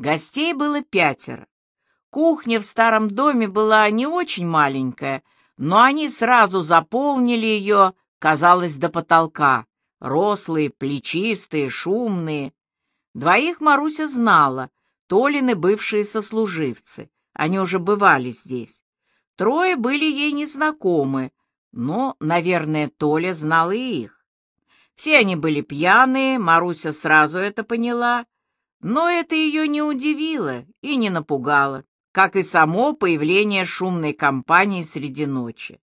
Гостей было пятеро. Кухня в старом доме была не очень маленькая, но они сразу заполнили ее, казалось, до потолка. Рослые, плечистые, шумные. Двоих Маруся знала, Толины бывшие сослуживцы. Они уже бывали здесь. Трое были ей незнакомы, но, наверное, Толя знал и их. Все они были пьяные, Маруся сразу это поняла, но это ее не удивило и не напугало, как и само появление шумной компании среди ночи.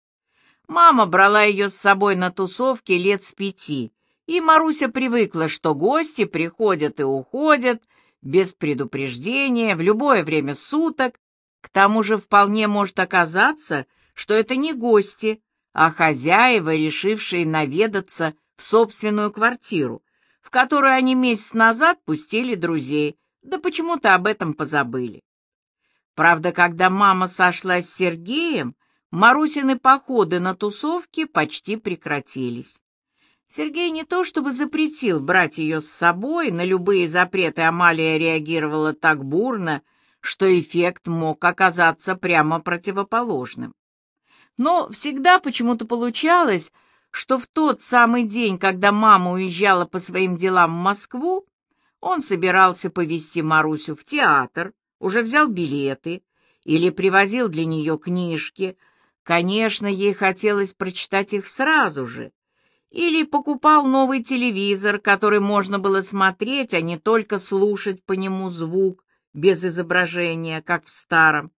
Мама брала ее с собой на тусовки лет с пяти, и Маруся привыкла, что гости приходят и уходят без предупреждения в любое время суток. К тому же вполне может оказаться, что это не гости, а хозяева, решившие наведаться в собственную квартиру, в которую они месяц назад пустили друзей, да почему-то об этом позабыли. Правда, когда мама сошла с Сергеем, Марусины походы на тусовки почти прекратились. Сергей не то чтобы запретил брать ее с собой, на любые запреты Амалия реагировала так бурно, что эффект мог оказаться прямо противоположным. Но всегда почему-то получалось, что в тот самый день, когда мама уезжала по своим делам в Москву, он собирался повезти Марусю в театр, уже взял билеты или привозил для нее книжки. Конечно, ей хотелось прочитать их сразу же, или покупал новый телевизор, который можно было смотреть, а не только слушать по нему звук без изображения, как в старом.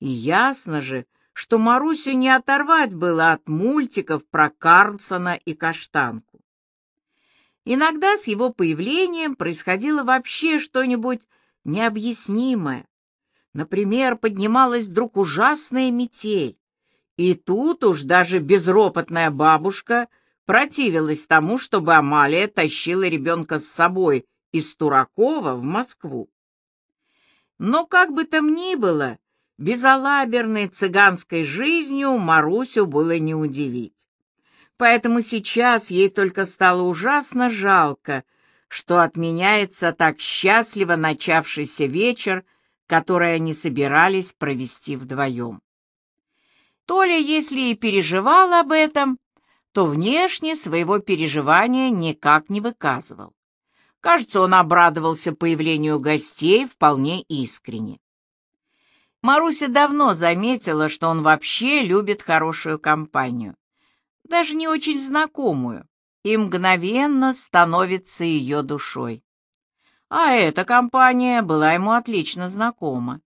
И ясно же, что Марусю не оторвать было от мультиков про Карлсона и Каштанку. Иногда с его появлением происходило вообще что-нибудь необъяснимое. Например, поднималась вдруг ужасная метель, и тут уж даже безропотная бабушка — противилась тому, чтобы Амалия тащила ребенка с собой из Туракова в Москву. Но как бы там ни было, безалаберной цыганской жизнью Марусю было не удивить. Поэтому сейчас ей только стало ужасно жалко, что отменяется так счастливо начавшийся вечер, который они собирались провести вдвоем. Толя, если и переживал об этом, то внешне своего переживания никак не выказывал. Кажется, он обрадовался появлению гостей вполне искренне. Маруся давно заметила, что он вообще любит хорошую компанию, даже не очень знакомую, и мгновенно становится ее душой. А эта компания была ему отлично знакома.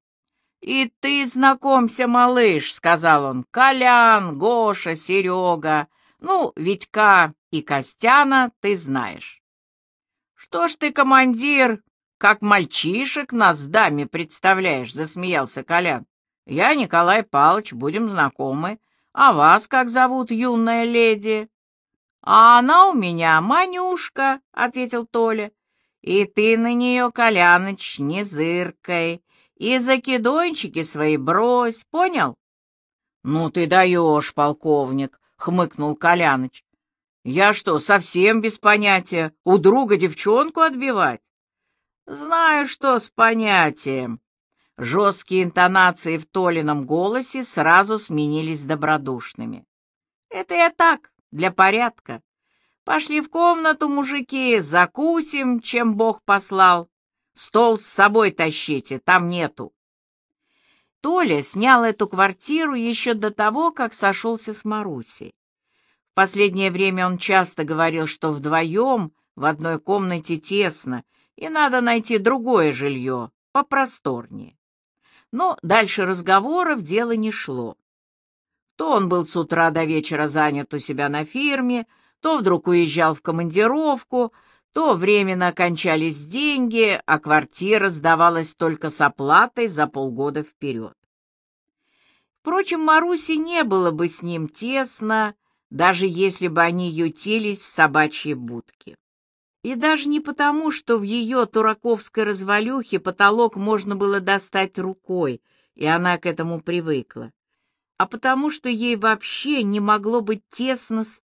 «И ты знакомься, малыш», — сказал он, — «Колян, Гоша, Серега, ну, Витька и Костяна ты знаешь. Что ж ты, командир, как мальчишек нас даме представляешь, засмеялся Колян. Я Николай Палыч, будем знакомы. А вас как зовут, юная леди? А она у меня Манюшка, ответил Толя. И ты на нее, Коляныч, не зыркой, и закидончики свои брось, понял? Ну ты даешь, полковник, — хмыкнул Коляныч. «Я что, совсем без понятия? У друга девчонку отбивать?» «Знаю, что с понятием». Жесткие интонации в Толином голосе сразу сменились добродушными. «Это я так, для порядка. Пошли в комнату, мужики, закусим, чем Бог послал. Стол с собой тащите, там нету». Толя снял эту квартиру еще до того, как сошелся с Марусей. В последнее время он часто говорил, что вдвоем в одной комнате тесно, и надо найти другое жилье, попросторнее. Но дальше разговоров дело не шло. То он был с утра до вечера занят у себя на фирме, то вдруг уезжал в командировку, то временно кончались деньги, а квартира сдавалась только с оплатой за полгода вперед. Впрочем, Марусе не было бы с ним тесно, даже если бы они ютились в собачьей будке. И даже не потому, что в ее тураковской развалюхе потолок можно было достать рукой, и она к этому привыкла, а потому что ей вообще не могло быть тесно с.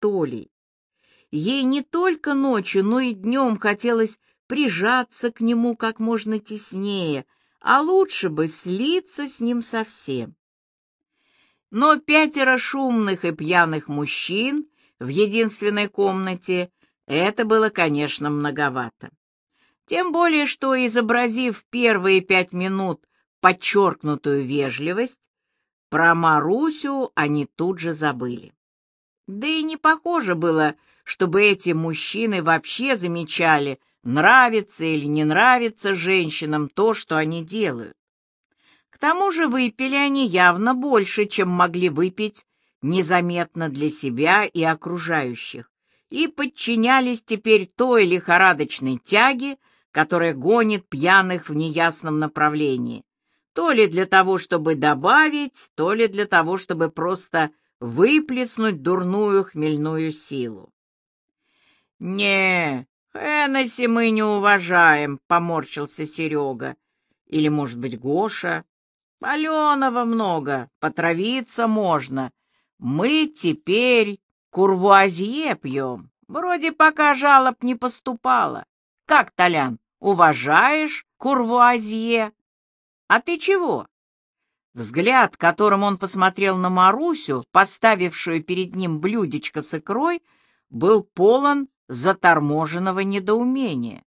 Ей не только ночью, но и днем хотелось прижаться к нему как можно теснее, а лучше бы слиться с ним совсем. Но пятеро шумных и пьяных мужчин в единственной комнате — это было, конечно, многовато. Тем более, что, изобразив первые пять минут подчеркнутую вежливость, про Марусю они тут же забыли. Да и не похоже было, чтобы эти мужчины вообще замечали, нравится или не нравится женщинам то, что они делают. К тому же выпили они явно больше, чем могли выпить незаметно для себя и окружающих, и подчинялись теперь той лихорадочной тяге, которая гонит пьяных в неясном направлении, то ли для того, чтобы добавить, то ли для того, чтобы просто выплеснуть дурную хмельную силу. «Не, Хеннесси мы не уважаем», — поморщился Серега. «Или, может быть, Гоша? Паленого много, потравиться можно. Мы теперь курвуазье пьем. Вроде пока жалоб не поступало. Как, Толян, уважаешь курвуазье? А ты чего? Взгляд, которым он посмотрел на Марусю, поставившую перед ним блюдечко с икрой, был полон заторможенного недоумения.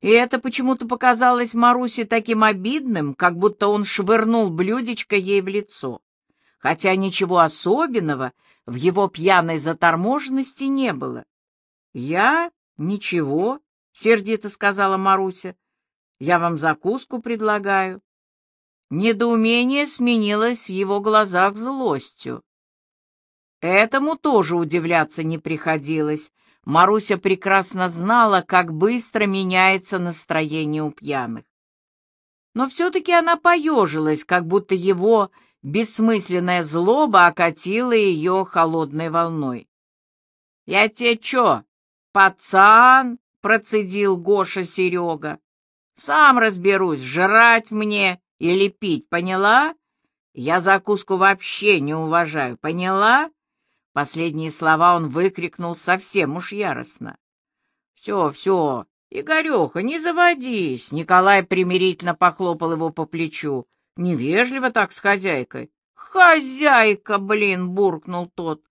И это почему-то показалось Марусе таким обидным, как будто он швырнул блюдечко ей в лицо. Хотя ничего особенного в его пьяной заторможенности не было. «Я? Ничего», — сердито сказала Маруся. «Я вам закуску предлагаю». Недоумение сменилось в его глазах злостью. Этому тоже удивляться не приходилось. Маруся прекрасно знала, как быстро меняется настроение у пьяных. Но все-таки она поежилась, как будто его бессмысленная злоба окатила ее холодной волной. — Я тебе че, пацан? процедил Гоша Серега. Сам разберусь, жрать мне или пить, поняла? Я закуску вообще не уважаю, поняла? Последние слова он выкрикнул совсем уж яростно. Все, все, Игореха, не заводись. Николай примирительно похлопал его по плечу. Невежливо так с хозяйкой. Хозяйка, блин, буркнул тот.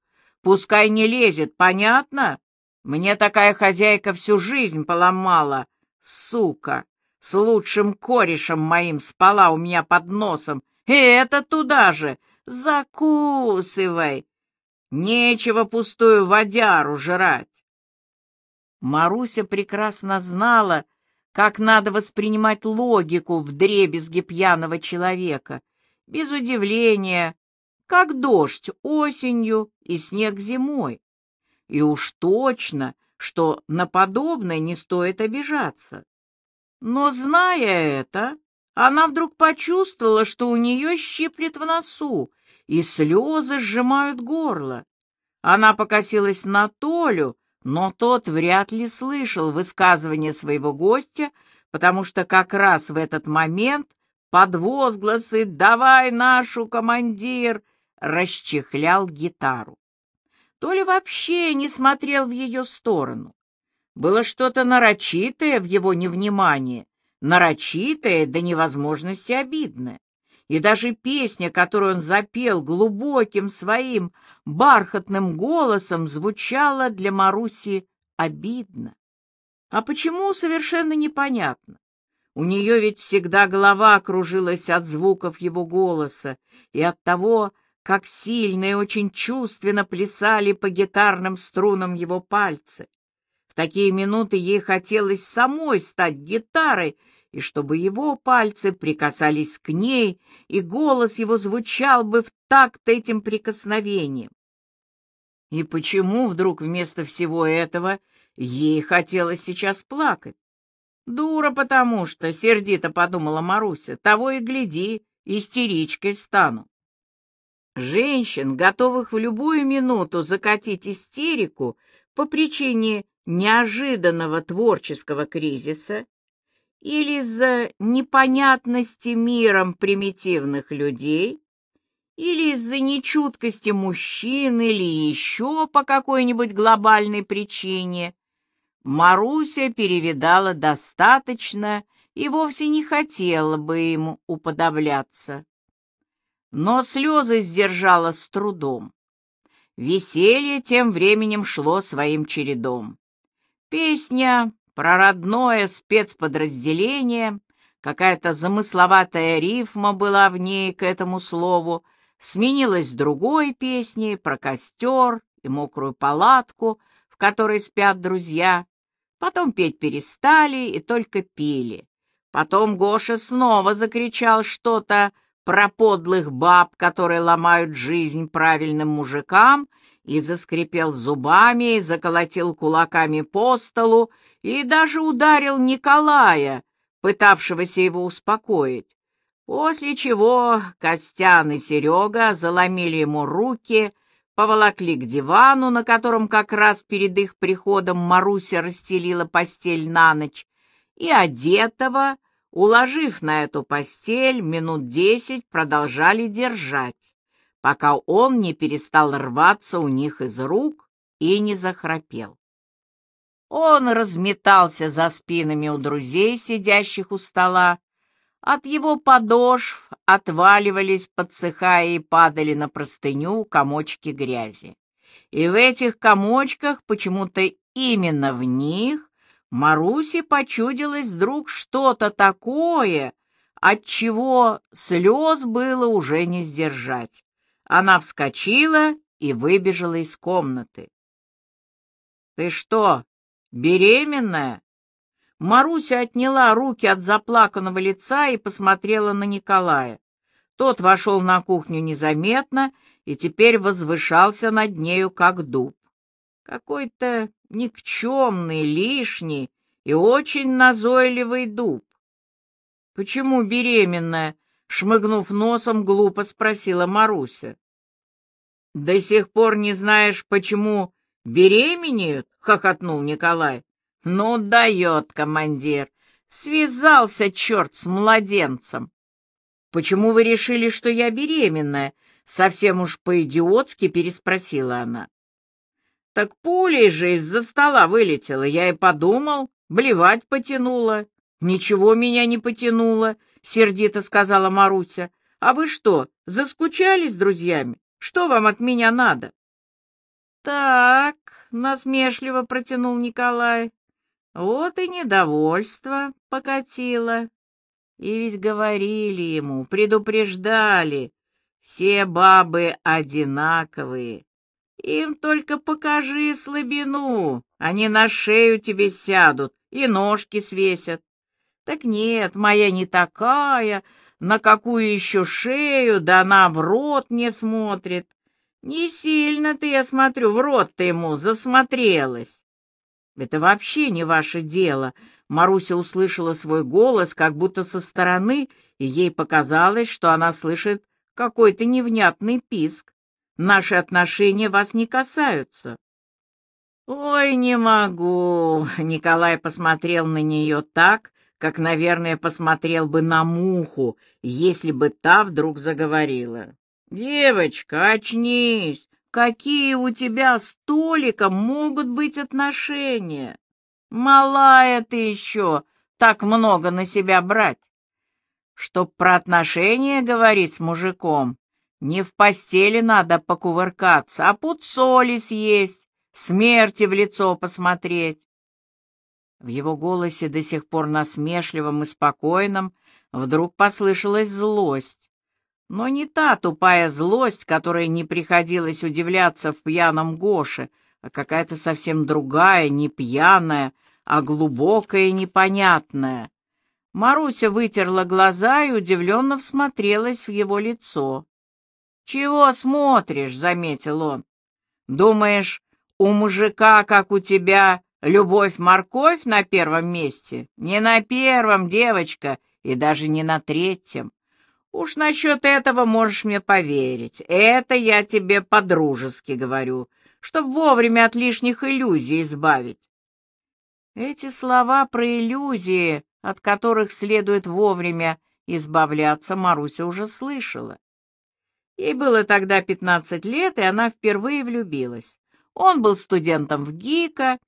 Пускай не лезет, понятно? Мне такая хозяйка всю жизнь поломала, сука. С лучшим корешем моим спала у меня под носом. И это туда же. Закусывай. Нечего пустую водяру жрать. Маруся прекрасно знала, как надо воспринимать логику в дребезге пьяного человека, без удивления, как дождь осенью и снег зимой. И уж точно, что на подобное не стоит обижаться. Но, зная это, она вдруг почувствовала, что у нее щиплет в носу, и слезы сжимают горло. Она покосилась на Толю, но тот вряд ли слышал высказывание своего гостя, потому что как раз в этот момент под возгласы «Давай нашу, командир!» расчехлял гитару то ли вообще не смотрел в ее сторону. Было что-то нарочитое в его невнимании, нарочитое до невозможности обидное. И даже песня, которую он запел глубоким своим бархатным голосом, звучала для Маруси обидно. А почему, совершенно непонятно. У нее ведь всегда голова кружилась от звуков его голоса и от того, как сильно и очень чувственно плясали по гитарным струнам его пальцы. В такие минуты ей хотелось самой стать гитарой, и чтобы его пальцы прикасались к ней, и голос его звучал бы в такт этим прикосновением. И почему вдруг вместо всего этого ей хотелось сейчас плакать? Дура потому что, сердито подумала Маруся, того и гляди, истеричкой стану. Женщин, готовых в любую минуту закатить истерику по причине неожиданного творческого кризиса или из-за непонятности миром примитивных людей, или из-за нечуткости мужчин, или еще по какой-нибудь глобальной причине, Маруся перевидала достаточно и вовсе не хотела бы ему уподобляться. Но слезы сдержала с трудом. Веселье тем временем шло своим чередом. Песня про родное спецподразделение, какая-то замысловатая рифма была в ней к этому слову, сменилась другой песней про костер и мокрую палатку, в которой спят друзья. Потом петь перестали и только пили. Потом Гоша снова закричал что-то про подлых баб, которые ломают жизнь правильным мужикам, и заскрипел зубами, и заколотил кулаками по столу, и даже ударил Николая, пытавшегося его успокоить. После чего Костян и Серега заломили ему руки, поволокли к дивану, на котором как раз перед их приходом Маруся расстелила постель на ночь, и одетого, уложив на эту постель, минут десять продолжали держать, пока он не перестал рваться у них из рук и не захрапел. Он разметался за спинами у друзей, сидящих у стола, от его подошв отваливались, подсыхая и падали на простыню комочки грязи. И в этих комочках, почему-то именно в них, Марусе почудилось вдруг что-то такое, от чего слез было уже не сдержать. Она вскочила и выбежала из комнаты. — Ты что, беременная? Маруся отняла руки от заплаканного лица и посмотрела на Николая. Тот вошел на кухню незаметно и теперь возвышался над нею, как дуб. Какой-то никчемный, лишний и очень назойливый дуб. — Почему беременная? — шмыгнув носом, глупо спросила Маруся. — До сих пор не знаешь, почему беременеют? — хохотнул Николай. «Ну, дает, командир! Связался черт с младенцем!» «Почему вы решили, что я беременная?» Совсем уж по-идиотски переспросила она. «Так пулей же из-за стола вылетела, я и подумал, блевать потянула». «Ничего меня не потянуло», — сердито сказала Маруся. «А вы что, заскучали с друзьями? Что вам от меня надо?» «Так», — насмешливо протянул Николай, вот и недовольство покатило. И ведь говорили ему, предупреждали, все бабы одинаковые. Им только покажи слабину, они на шею тебе сядут и ножки свесят. Так нет, моя не такая, на какую еще шею, да она в рот не смотрит. Не сильно ты, я смотрю, в рот ты ему засмотрелась. «Это вообще не ваше дело», — Маруся услышала свой голос как будто со стороны, и ей показалось, что она слышит какой-то невнятный писк. «Наши отношения вас не касаются». «Ой, не могу!» — Николай посмотрел на нее так, как, наверное, посмотрел бы на муху, если бы та вдруг заговорила. «Девочка, очнись! Какие у тебя с Толиком могут быть отношения? Малая ты еще, так много на себя брать. Чтоб про отношения говорить с мужиком, не в постели надо покувыркаться, а пуд соли съесть, смерти в лицо посмотреть. В его голосе, до сих пор насмешливом и спокойном, вдруг послышалась злость. Но не та тупая злость, которой не приходилось удивляться в пьяном Гоше, а какая-то совсем другая, не пьяная, а глубокая и непонятная. Маруся вытерла глаза и удивленно всмотрелась в его лицо. «Чего смотришь?» — заметил он. «Думаешь, у мужика, как у тебя, любовь-морковь на первом месте? Не на первом, девочка, и даже не на третьем. Уж насчет этого можешь мне поверить. Это я тебе по-дружески говорю, чтоб вовремя от лишних иллюзий избавить. Эти слова про иллюзии, от которых следует вовремя избавляться, Маруся уже слышала. Ей было тогда пятнадцать лет, и она впервые влюбилась. Он был студентом в ГИКа,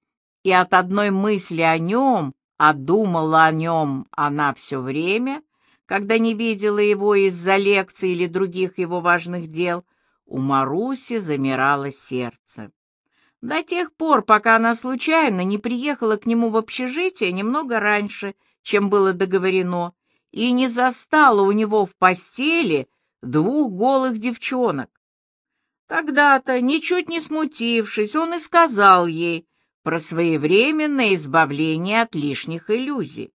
и от одной мысли о нем, а думала о нем она все время, когда не видела его из-за лекций или других его важных дел, у Маруси замирало сердце. До тех пор, пока она случайно не приехала к нему в общежитие немного раньше, чем было договорено, и не застала у него в постели двух голых девчонок. Тогда-то, ничуть не смутившись, он и сказал ей про своевременное избавление от лишних иллюзий.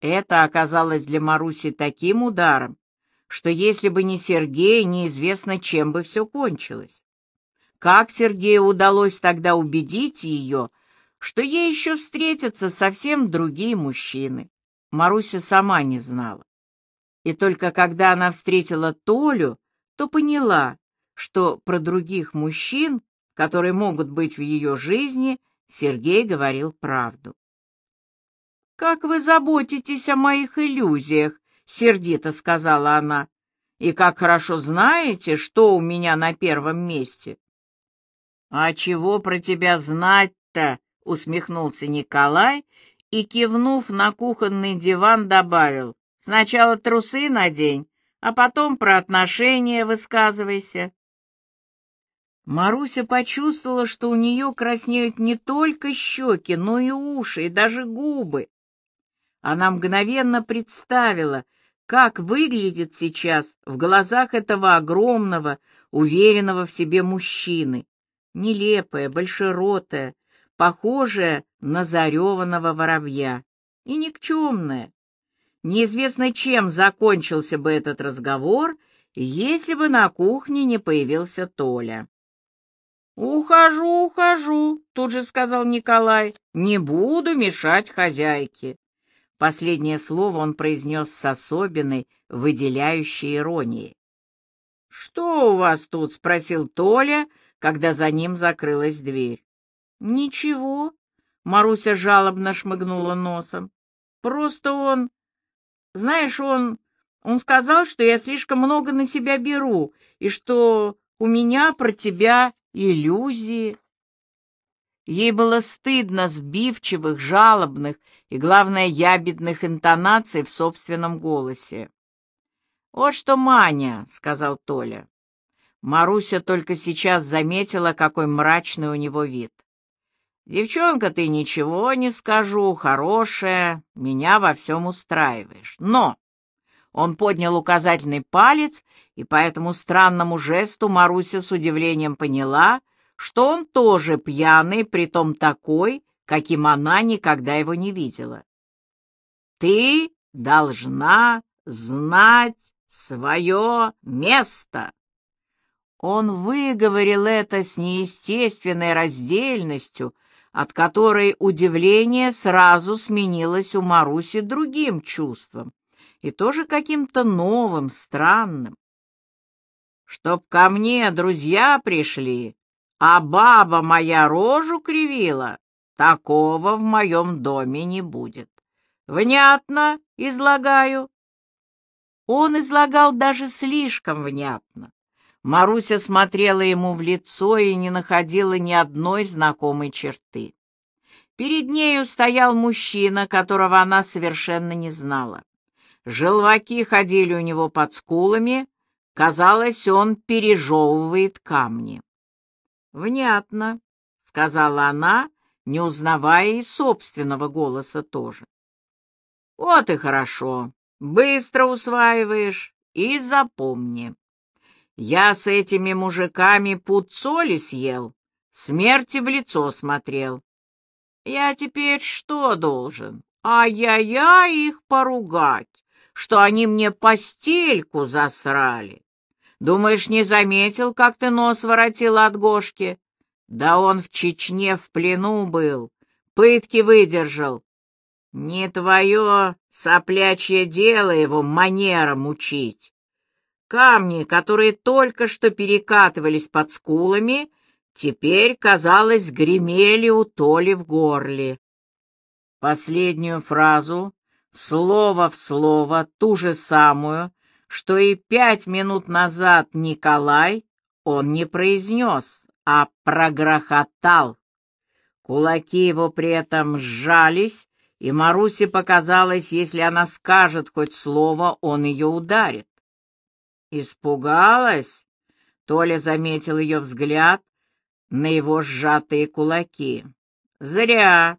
Это оказалось для Маруси таким ударом, что если бы не Сергей, неизвестно, чем бы все кончилось. Как Сергею удалось тогда убедить ее, что ей еще встретятся совсем другие мужчины? Маруся сама не знала. И только когда она встретила Толю, то поняла, что про других мужчин, которые могут быть в ее жизни, Сергей говорил правду. «Как вы заботитесь о моих иллюзиях», — сердито сказала она, «и как хорошо знаете, что у меня на первом месте». «А чего про тебя знать-то?» — усмехнулся Николай и, кивнув на кухонный диван, добавил. «Сначала трусы надень, а потом про отношения высказывайся». Маруся почувствовала, что у нее краснеют не только щеки, но и уши, и даже губы. Она мгновенно представила, как выглядит сейчас в глазах этого огромного, уверенного в себе мужчины. Нелепая, большеротая, похожая на зареванного воробья. И никчемная. Неизвестно, чем закончился бы этот разговор, если бы на кухне не появился Толя. «Ухожу, ухожу», — тут же сказал Николай. «Не буду мешать хозяйке». Последнее слово он произнес с особенной, выделяющей иронией. «Что у вас тут?» — спросил Толя, когда за ним закрылась дверь. «Ничего», — Маруся жалобно шмыгнула носом. «Просто он... Знаешь, он... Он сказал, что я слишком много на себя беру, и что у меня про тебя иллюзии. Ей было стыдно сбивчивых, жалобных и, главное, ябедных интонаций в собственном голосе. «Вот что, Маня», — сказал Толя. Маруся только сейчас заметила, какой мрачный у него вид. «Девчонка, ты ничего не скажу, хорошая, меня во всем устраиваешь. Но он поднял указательный палец, и по этому странному жесту Маруся с удивлением поняла, что он тоже пьяный, притом такой, каким она никогда его не видела. «Ты должна знать свое место!» Он выговорил это с неестественной раздельностью, от которой удивление сразу сменилось у Маруси другим чувством и тоже каким-то новым, странным. Чтоб ко мне друзья пришли, а баба моя рожу кривила, такого в моем доме не будет. Внятно излагаю. Он излагал даже слишком внятно. Маруся смотрела ему в лицо и не находила ни одной знакомой черты. Перед нею стоял мужчина, которого она совершенно не знала. Желваки ходили у него под скулами, казалось, он пережевывает камни. «Внятно», — сказала она, не узнавая и собственного голоса тоже. «Вот и хорошо, быстро усваиваешь и запомни. Я с этими мужиками пуд соли съел, смерти в лицо смотрел. Я теперь что должен? Ай-яй-яй их поругать что они мне постельку засрали. Думаешь, не заметил, как ты нос воротил от Гошки? Да он в Чечне в плену был, пытки выдержал. Не твое соплячье дело его манерам учить. Камни, которые только что перекатывались под скулами, теперь, казалось, гремели у Толи в горле. Последнюю фразу слово в слово ту же самую, что и пять минут назад Николай он не произнес, а прогрохотал. Кулаки его при этом сжались, и Марусе показалось, если она скажет хоть слово, он ее ударит. Испугалась? Толя заметил ее взгляд на его сжатые кулаки. Зря.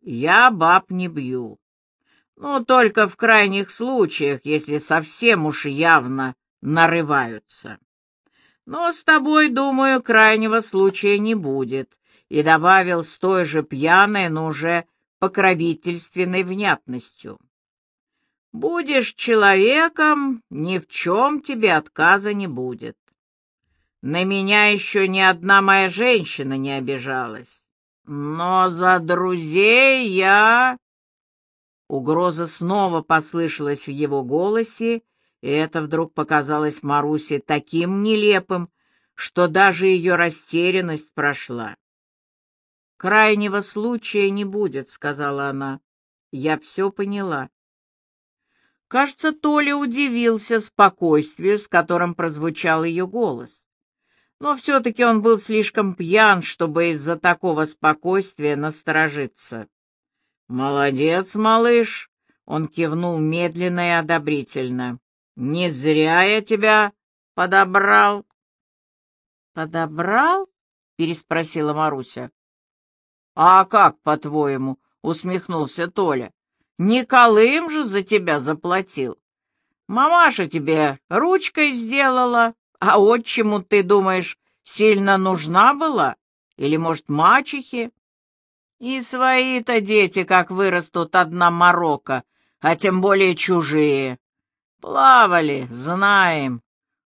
Я баб не бью. Ну, только в крайних случаях, если совсем уж явно нарываются. Но с тобой, думаю, крайнего случая не будет, и добавил с той же пьяной, но уже покровительственной внятностью. Будешь человеком, ни в чем тебе отказа не будет. На меня еще ни одна моя женщина не обижалась. Но за друзей я... Угроза снова послышалась в его голосе, и это вдруг показалось Марусе таким нелепым, что даже ее растерянность прошла. «Крайнего случая не будет», — сказала она. «Я все поняла». Кажется, Толя удивился спокойствию, с которым прозвучал ее голос. Но все-таки он был слишком пьян, чтобы из-за такого спокойствия насторожиться. «Молодец, малыш!» — он кивнул медленно и одобрительно. «Не зря я тебя подобрал». «Подобрал?» — переспросила Маруся. «А как, по-твоему?» — усмехнулся Толя. «Не Колым же за тебя заплатил. Мамаша тебе ручкой сделала, а отчему, ты думаешь, сильно нужна была? Или, может, мачехе?» И свои-то дети, как вырастут, одна морока, а тем более чужие. Плавали, знаем.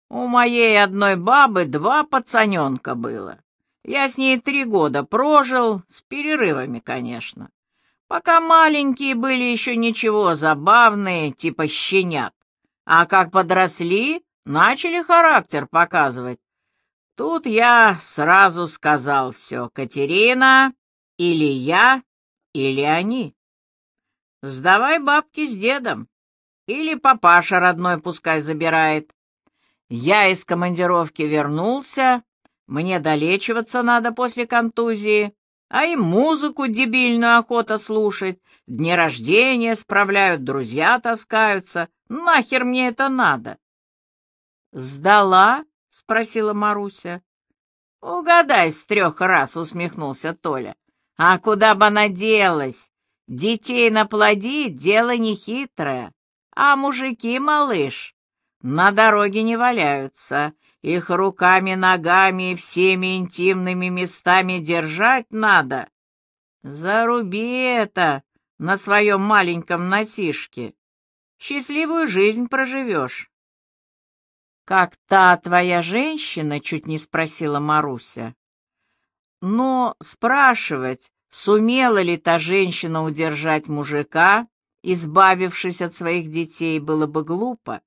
У моей одной бабы два пацаненка было. Я с ней три года прожил, с перерывами, конечно. Пока маленькие были еще ничего, забавные, типа щенят. А как подросли, начали характер показывать. Тут я сразу сказал все. Катерина, или я, или они. Сдавай бабки с дедом. Или папаша родной пускай забирает. Я из командировки вернулся, мне долечиваться надо после контузии, а им музыку дебильную охота слушать, дни рождения справляют, друзья таскаются. Нахер мне это надо? «Сдала?» — спросила Маруся. «Угадай с трех раз», — усмехнулся Толя. А куда бы она делась? Детей наплодить — дело нехитрое. А мужики, малыш, на дороге не валяются. Их руками, ногами и всеми интимными местами держать надо. Заруби это на своем маленьком носишке. Счастливую жизнь проживешь. «Как та твоя женщина?» — чуть не спросила Маруся. Но спрашивать, сумела ли та женщина удержать мужика, избавившись от своих детей, было бы глупо.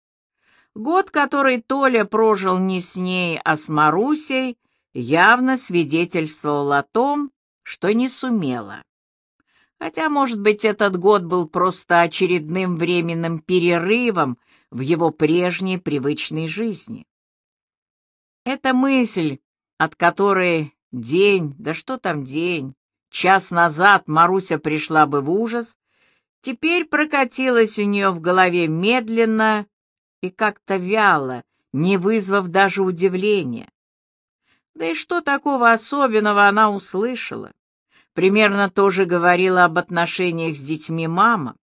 Год, который Толя прожил не с ней, а с Марусей, явно свидетельствовал о том, что не сумела. Хотя, может быть, этот год был просто очередным временным перерывом в его прежней привычной жизни. Эта мысль, от которой День, да что там день? Час назад Маруся пришла бы в ужас, теперь прокатилась у нее в голове медленно и как-то вяло, не вызвав даже удивления. Да и что такого особенного она услышала? Примерно то же говорила об отношениях с детьми мама,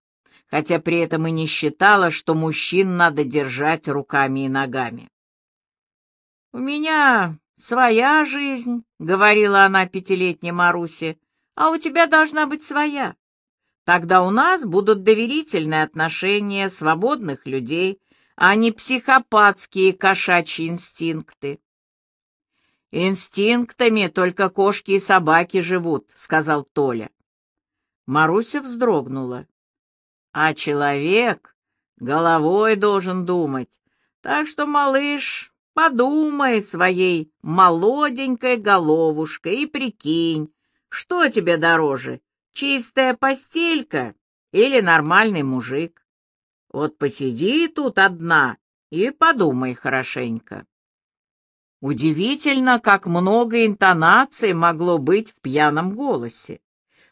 хотя при этом и не считала, что мужчин надо держать руками и ногами. «У меня «Своя жизнь», — говорила она пятилетней Марусе, — «а у тебя должна быть своя. Тогда у нас будут доверительные отношения свободных людей, а не психопатские кошачьи инстинкты». «Инстинктами только кошки и собаки живут», — сказал Толя. Маруся вздрогнула. «А человек головой должен думать, так что, малыш, Подумай своей молоденькой головушкой и прикинь, что тебе дороже, чистая постелька или нормальный мужик. Вот посиди тут одна и подумай хорошенько. Удивительно, как много интонаций могло быть в пьяном голосе.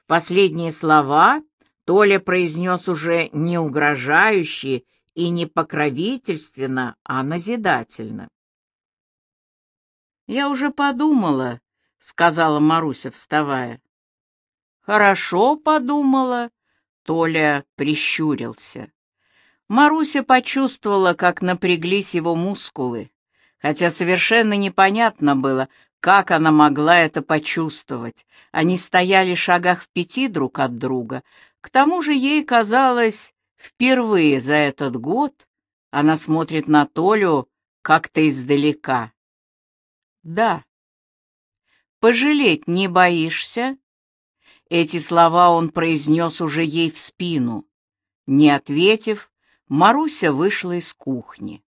Последние слова Толя произнес уже не угрожающе и не покровительственно, а назидательно. «Я уже подумала», — сказала Маруся, вставая. «Хорошо подумала», — Толя прищурился. Маруся почувствовала, как напряглись его мускулы, хотя совершенно непонятно было, как она могла это почувствовать. Они стояли шагах в пяти друг от друга. К тому же ей казалось, впервые за этот год она смотрит на Толю как-то издалека. Да. Пожалеть не боишься? Эти слова он произнес уже ей в спину. Не ответив, Маруся вышла из кухни.